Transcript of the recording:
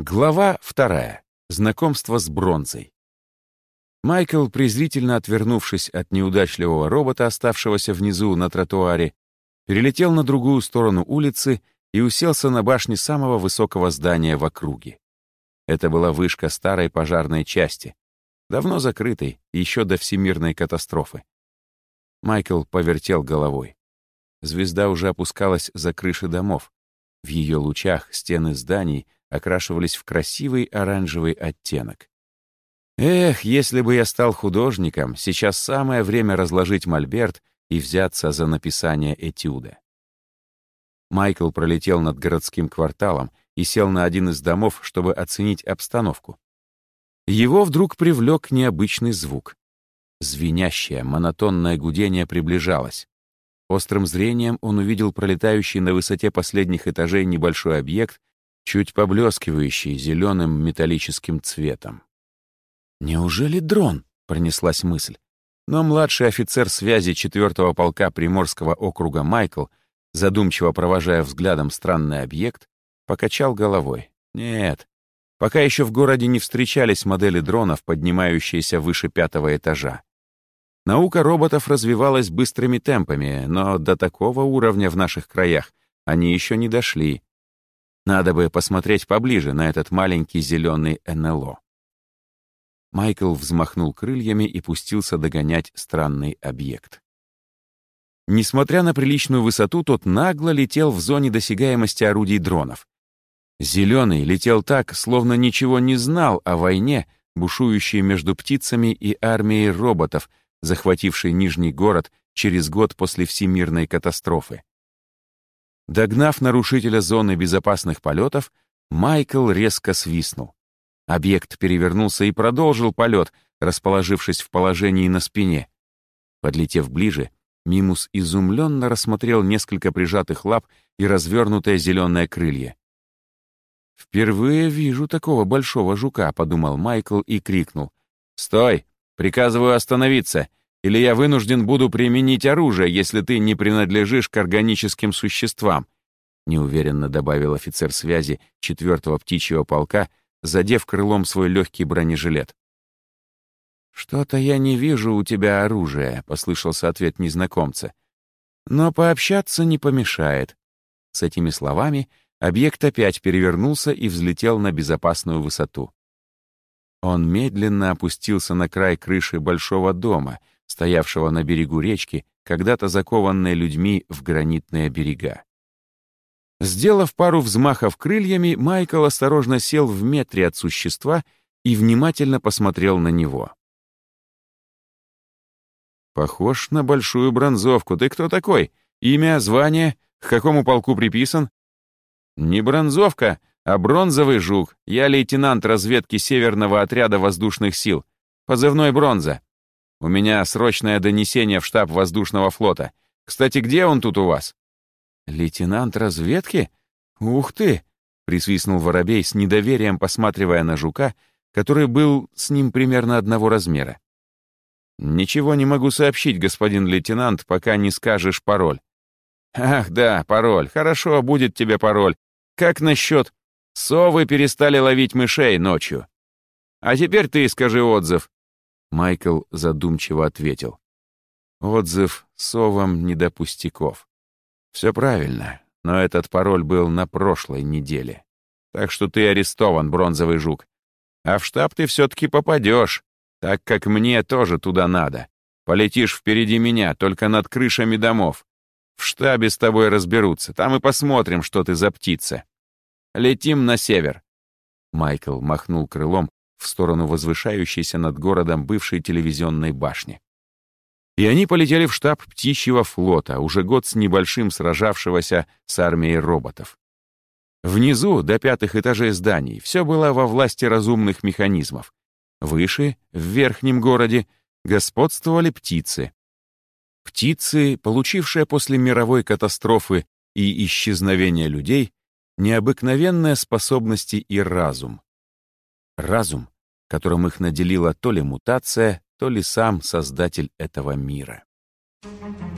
Глава вторая. Знакомство с бронзой. Майкл, презрительно отвернувшись от неудачливого робота, оставшегося внизу на тротуаре, перелетел на другую сторону улицы и уселся на башне самого высокого здания в округе. Это была вышка старой пожарной части, давно закрытой, еще до всемирной катастрофы. Майкл повертел головой. Звезда уже опускалась за крыши домов. В ее лучах стены зданий — окрашивались в красивый оранжевый оттенок. Эх, если бы я стал художником, сейчас самое время разложить мольберт и взяться за написание этюда. Майкл пролетел над городским кварталом и сел на один из домов, чтобы оценить обстановку. Его вдруг привлек необычный звук. Звенящее, монотонное гудение приближалось. Острым зрением он увидел пролетающий на высоте последних этажей небольшой объект чуть поблескивающий зеленым металлическим цветом. «Неужели дрон?» — пронеслась мысль. Но младший офицер связи 4-го полка Приморского округа Майкл, задумчиво провожая взглядом странный объект, покачал головой. «Нет, пока еще в городе не встречались модели дронов, поднимающиеся выше пятого этажа. Наука роботов развивалась быстрыми темпами, но до такого уровня в наших краях они еще не дошли, надо бы посмотреть поближе на этот маленький зеленый НЛО. Майкл взмахнул крыльями и пустился догонять странный объект. Несмотря на приличную высоту, тот нагло летел в зоне досягаемости орудий дронов. Зеленый летел так, словно ничего не знал о войне, бушующей между птицами и армией роботов, захватившей Нижний город через год после всемирной катастрофы. Догнав нарушителя зоны безопасных полетов, Майкл резко свистнул. Объект перевернулся и продолжил полет, расположившись в положении на спине. Подлетев ближе, Мимус изумленно рассмотрел несколько прижатых лап и развернутое зеленое крылья. «Впервые вижу такого большого жука», — подумал Майкл и крикнул. «Стой! Приказываю остановиться! или я вынужден буду применить оружие, если ты не принадлежишь к органическим существам», неуверенно добавил офицер связи 4-го птичьего полка, задев крылом свой легкий бронежилет. «Что-то я не вижу у тебя оружия», — послышался ответ незнакомца. «Но пообщаться не помешает». С этими словами объект опять перевернулся и взлетел на безопасную высоту. Он медленно опустился на край крыши большого дома — стоявшего на берегу речки, когда-то закованной людьми в гранитные берега. Сделав пару взмахов крыльями, Майкл осторожно сел в метре от существа и внимательно посмотрел на него. «Похож на большую бронзовку. Ты кто такой? Имя, звание? К какому полку приписан?» «Не бронзовка, а бронзовый жук. Я лейтенант разведки Северного отряда воздушных сил. Позывной «Бронза». У меня срочное донесение в штаб воздушного флота. Кстати, где он тут у вас?» «Лейтенант разведки? Ух ты!» — присвистнул воробей с недоверием, посматривая на жука, который был с ним примерно одного размера. «Ничего не могу сообщить, господин лейтенант, пока не скажешь пароль». «Ах, да, пароль. Хорошо, будет тебе пароль. Как насчет... Совы перестали ловить мышей ночью. А теперь ты скажи отзыв. Майкл задумчиво ответил. Отзыв совам не до пустяков. Все правильно, но этот пароль был на прошлой неделе. Так что ты арестован, бронзовый жук. А в штаб ты все-таки попадешь, так как мне тоже туда надо. Полетишь впереди меня, только над крышами домов. В штабе с тобой разберутся, там и посмотрим, что ты за птица. Летим на север. Майкл махнул крылом, в сторону возвышающейся над городом бывшей телевизионной башни. И они полетели в штаб птичьего флота, уже год с небольшим сражавшегося с армией роботов. Внизу, до пятых этажей зданий, все было во власти разумных механизмов. Выше, в верхнем городе, господствовали птицы. Птицы, получившие после мировой катастрофы и исчезновения людей, необыкновенные способности и разум. Разум, которым их наделила то ли мутация, то ли сам создатель этого мира. Thank you.